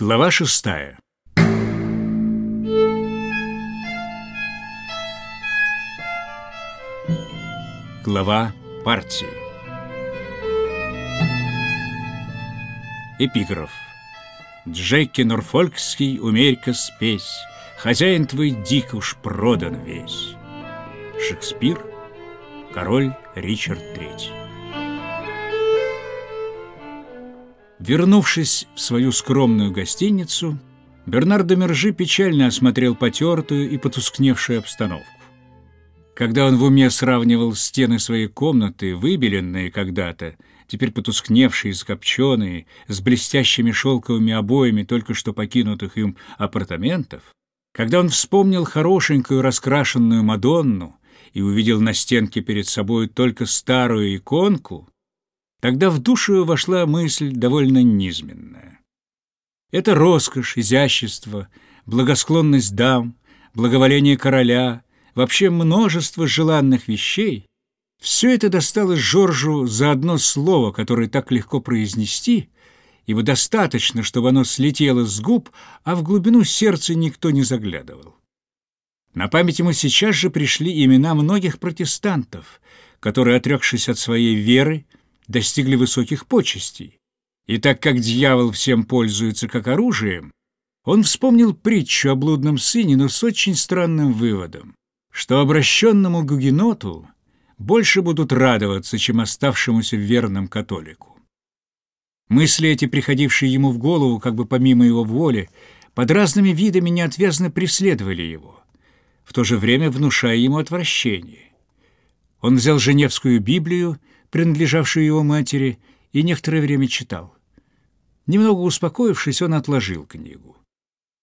Глава шестая. Глава партии. Эпиграф. Джеки Норфолкский, умерь-ка спесь, Хозяин твой дик уж продан весь. Шекспир, король Ричард III Вернувшись в свою скромную гостиницу, Бернардо Мержи печально осмотрел потертую и потускневшую обстановку. Когда он в уме сравнивал стены своей комнаты, выбеленные когда-то, теперь потускневшие, скопченые, с блестящими шелковыми обоями только что покинутых им апартаментов, когда он вспомнил хорошенькую раскрашенную Мадонну и увидел на стенке перед собой только старую иконку, Тогда в душу вошла мысль довольно низменная. Это роскошь, изящество, благосклонность дам, благоволение короля, вообще множество желанных вещей. Все это досталось Жоржу за одно слово, которое так легко произнести, ибо достаточно, чтобы оно слетело с губ, а в глубину сердца никто не заглядывал. На память ему сейчас же пришли имена многих протестантов, которые, отрекшись от своей веры, достигли высоких почестей. И так как дьявол всем пользуется как оружием, он вспомнил притчу о блудном сыне, но с очень странным выводом, что обращенному гугеноту больше будут радоваться, чем оставшемуся верным католику. Мысли эти, приходившие ему в голову, как бы помимо его воли, под разными видами неотвязно преследовали его, в то же время внушая ему отвращение. Он взял Женевскую Библию принадлежавшую его матери, и некоторое время читал. Немного успокоившись, он отложил книгу.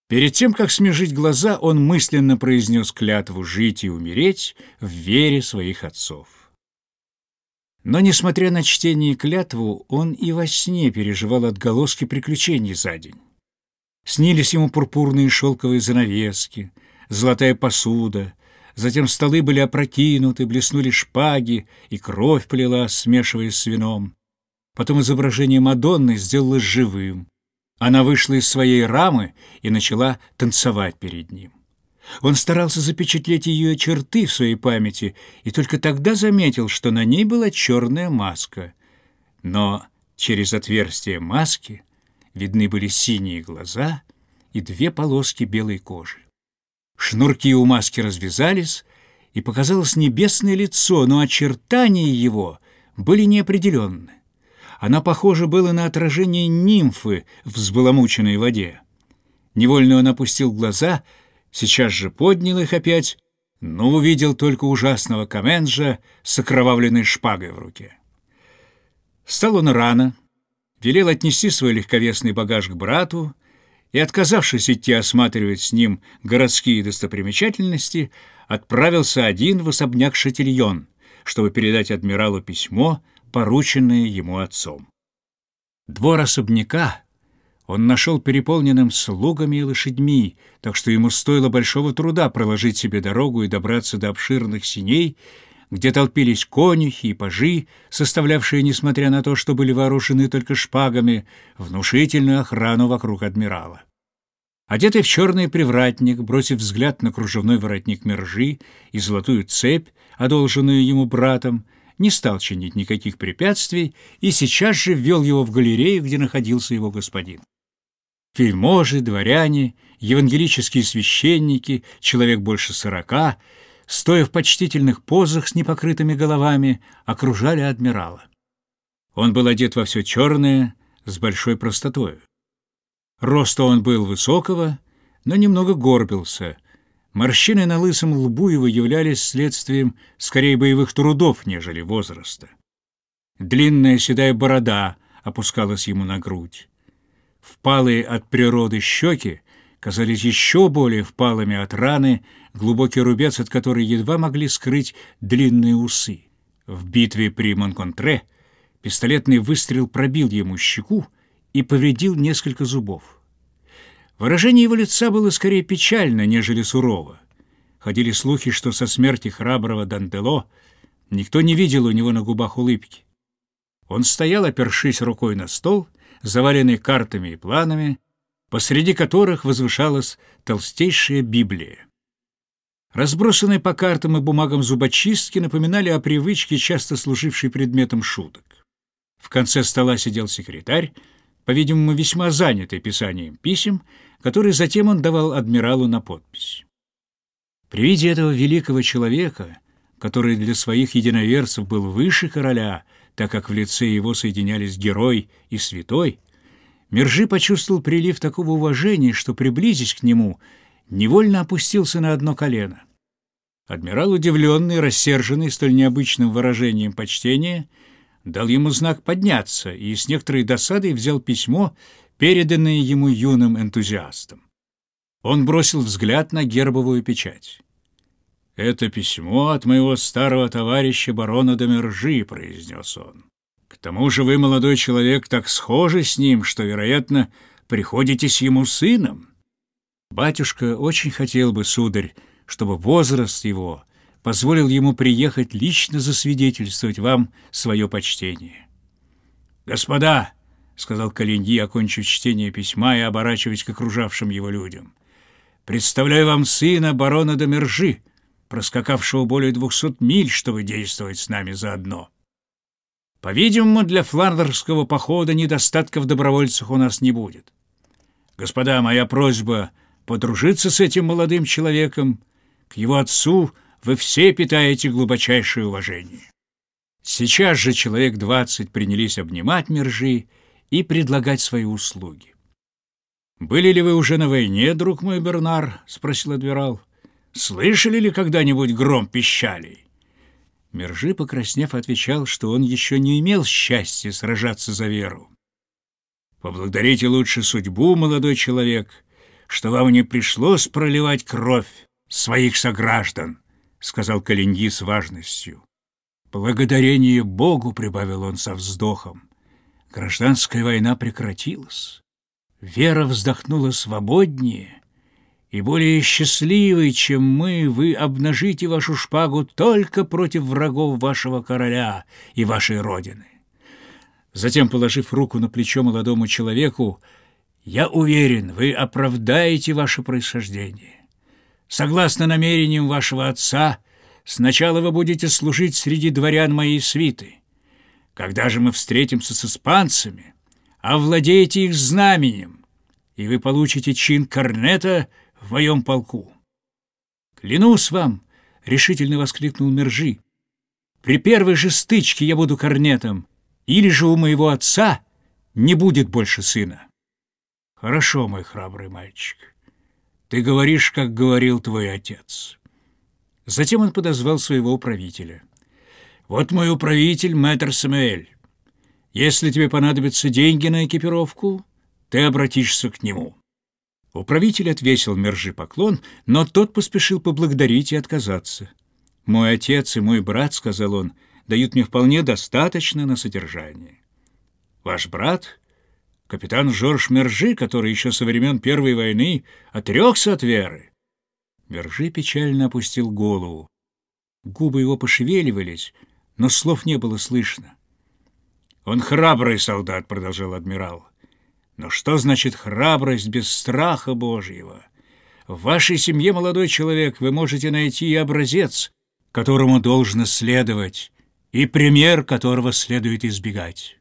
Перед тем, как смежить глаза, он мысленно произнес клятву жить и умереть в вере своих отцов. Но, несмотря на чтение и клятву, он и во сне переживал отголоски приключений за день. Снились ему пурпурные шелковые занавески, золотая посуда — Затем столы были опрокинуты, блеснули шпаги, и кровь полила, смешиваясь с вином. Потом изображение Мадонны сделалось живым. Она вышла из своей рамы и начала танцевать перед ним. Он старался запечатлеть ее черты в своей памяти и только тогда заметил, что на ней была черная маска. Но через отверстие маски видны были синие глаза и две полоски белой кожи. Шнурки у маски развязались, и показалось небесное лицо, но очертания его были неопределенны. Она похожа была на отражение нимфы в взбаламученной воде. Невольно он опустил глаза, сейчас же поднял их опять, но увидел только ужасного Каменджа с окровавленной шпагой в руке. Встал он рано, велел отнести свой легковесный багаж к брату, и, отказавшись идти осматривать с ним городские достопримечательности, отправился один в особняк Шатильон, чтобы передать адмиралу письмо, порученное ему отцом. Двор особняка он нашел переполненным слугами и лошадьми, так что ему стоило большого труда проложить себе дорогу и добраться до обширных синей, где толпились конюхи и пажи, составлявшие, несмотря на то, что были вооружены только шпагами, внушительную охрану вокруг адмирала. Одетый в черный привратник, бросив взгляд на кружевной воротник мержи и золотую цепь, одолженную ему братом, не стал чинить никаких препятствий и сейчас же ввел его в галерею, где находился его господин. Вельможи, дворяне, евангелические священники, человек больше сорока — стоя в почтительных позах с непокрытыми головами, окружали адмирала. Он был одет во все черное, с большой простотою. Роста он был высокого, но немного горбился. Морщины на лысом лбу его являлись следствием скорее боевых трудов, нежели возраста. Длинная седая борода опускалась ему на грудь. Впалые от природы щеки казались еще более впалыми от раны, глубокий рубец от которой едва могли скрыть длинные усы. В битве при Монконтре пистолетный выстрел пробил ему щеку и повредил несколько зубов. Выражение его лица было скорее печально, нежели сурово. Ходили слухи, что со смерти храброго Дандело никто не видел у него на губах улыбки. Он стоял, опершись рукой на стол, заваленный картами и планами, посреди которых возвышалась толстейшая Библия. Разбросанные по картам и бумагам зубочистки напоминали о привычке, часто служившей предметом шуток. В конце стола сидел секретарь, по-видимому, весьма занятый писанием писем, которые затем он давал адмиралу на подпись. При виде этого великого человека, который для своих единоверцев был выше короля, так как в лице его соединялись герой и святой, Мержи почувствовал прилив такого уважения, что, приблизясь к нему, невольно опустился на одно колено. Адмирал, удивленный, рассерженный столь необычным выражением почтения, дал ему знак подняться и с некоторой досадой взял письмо, переданное ему юным энтузиастом. Он бросил взгляд на гербовую печать. «Это письмо от моего старого товарища барона Домержи», — произнес он. «К тому же вы, молодой человек, так схожи с ним, что, вероятно, приходитесь ему сыном». Батюшка очень хотел бы, сударь, чтобы возраст его позволил ему приехать лично засвидетельствовать вам свое почтение. «Господа!» — сказал Калиньи, окончив чтение письма и оборачиваясь к окружавшим его людям. «Представляю вам сына барона Домержи, проскакавшего более двухсот миль, чтобы действовать с нами заодно. По-видимому, для фландерского похода недостатков добровольцев у нас не будет. Господа, моя просьба подружиться с этим молодым человеком, к его отцу вы все питаете глубочайшее уважение. Сейчас же человек двадцать принялись обнимать Мержи и предлагать свои услуги. «Были ли вы уже на войне, друг мой Бернар?» — спросил адмирал. «Слышали ли когда-нибудь гром пищалей?» Мержи, покраснев, отвечал, что он еще не имел счастья сражаться за веру. «Поблагодарите лучше судьбу, молодой человек, что вам не пришлось проливать кровь своих сограждан», — сказал Калиньи с важностью. «Благодарение Богу», — прибавил он со вздохом, — «гражданская война прекратилась. Вера вздохнула свободнее, и более счастливый, чем мы, вы обнажите вашу шпагу только против врагов вашего короля и вашей родины». Затем, положив руку на плечо молодому человеку, «Я уверен, вы оправдаете ваше происхождение. Согласно намерениям вашего отца, сначала вы будете служить среди дворян моей свиты. Когда же мы встретимся с испанцами, овладеете их знаменем, и вы получите чин корнета в моем полку. «Клянусь вам!» — решительно воскликнул Мержи. «При первой же стычке я буду корнетом, или же у моего отца не будет больше сына». «Хорошо, мой храбрый мальчик». Ты говоришь, как говорил твой отец. Затем он подозвал своего управителя. Вот мой управитель, мэтр Самуэль. Если тебе понадобятся деньги на экипировку, ты обратишься к нему. Управитель отвесил Мержи поклон, но тот поспешил поблагодарить и отказаться. «Мой отец и мой брат, — сказал он, — дают мне вполне достаточно на содержание». «Ваш брат Капитан Жорж Мержи, который еще со времен Первой войны отрекся от веры. Мержи печально опустил голову. Губы его пошевеливались, но слов не было слышно. «Он храбрый солдат», — продолжал адмирал. «Но что значит храбрость без страха Божьего? В вашей семье, молодой человек, вы можете найти и образец, которому должно следовать, и пример которого следует избегать».